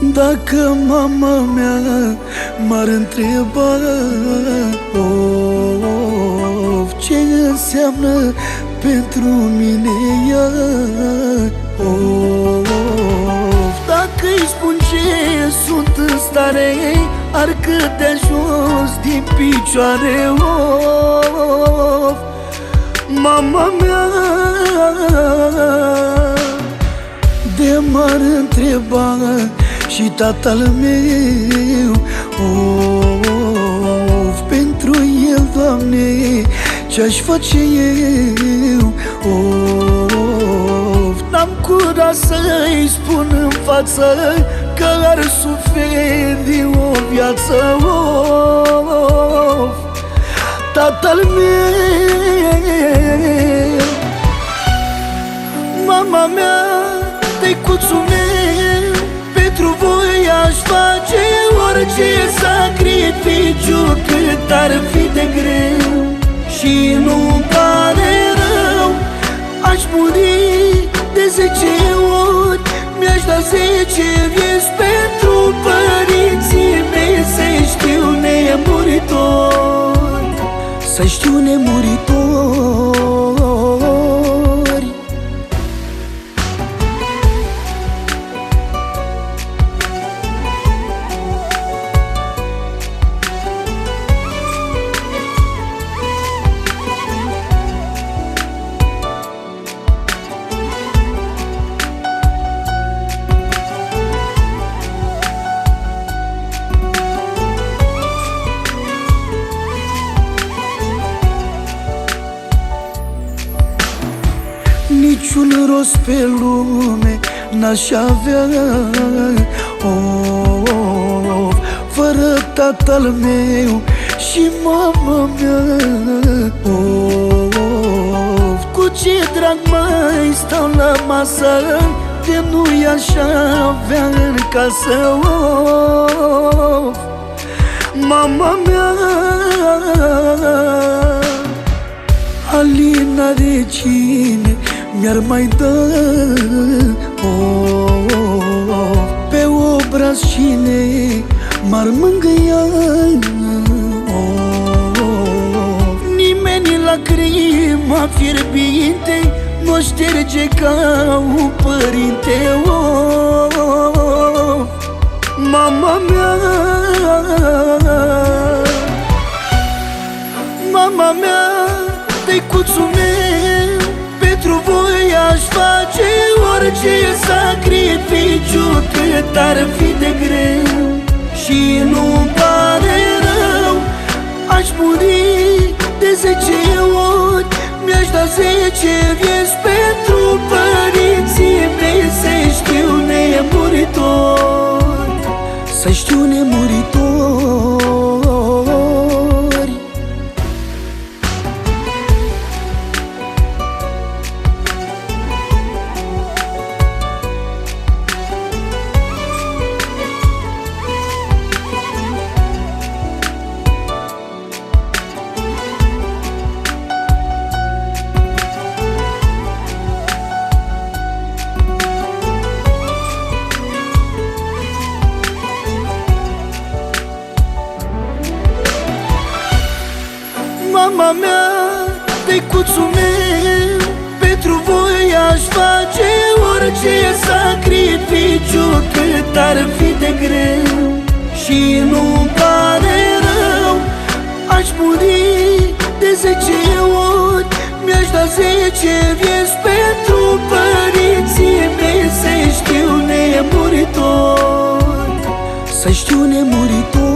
Dacă mama mea m-ar întreba Of, ce înseamnă pentru mine ea? Of, dacă îi spun ce sunt în stare Ar cădea jos din picioare. Of, mama mea De m-ar întreba și tatăl meu. Of, pentru el, Doamne, ce-aș face eu? Of, n-am curaj să-i spun în față Că ar suferi o viață. Of, tatăl meu Mama mea, tăicuțul meu pentru voi aș face orice sacrificiu Cât ar fi de greu. Și nu pare rău Aș muri de zece ori. Mi-aș da zece vieți pentru părinții mei Să știu nemuritor Să știu Niciun rost pe lume n-aș avea. Oh, Fără tatăl meu și mama mea. Oh, Cu ce drag mai stau la masă De nu i-aș avea în casă. Oh, Mama mea. Alina de cine mi-ar mai da oh, oh, oh, Pe obraz cine m-ar mângâia oh, oh, Nimeni lacrima fierbinte Nu șterge ca un părinte oh, oh, Mama mea Mama mea, tăicuțul meu Pentru voi aș face orice sacrificiu Cât ar fi de greu. Și nu pare rău Aș muri de zece ori. Mi-aș da zece vieți pentru părinții mei Să știu nemuritor Să știu nemuritor Mama mea, tăicuțul meu Pentru voi aș face orice sacrificiu Cât ar fi de greu. Și nu pare rău Aș muri de zece ori Mi-aș da zece vieți pentru părinții mei Să știu nemuritor Să știu nemuritor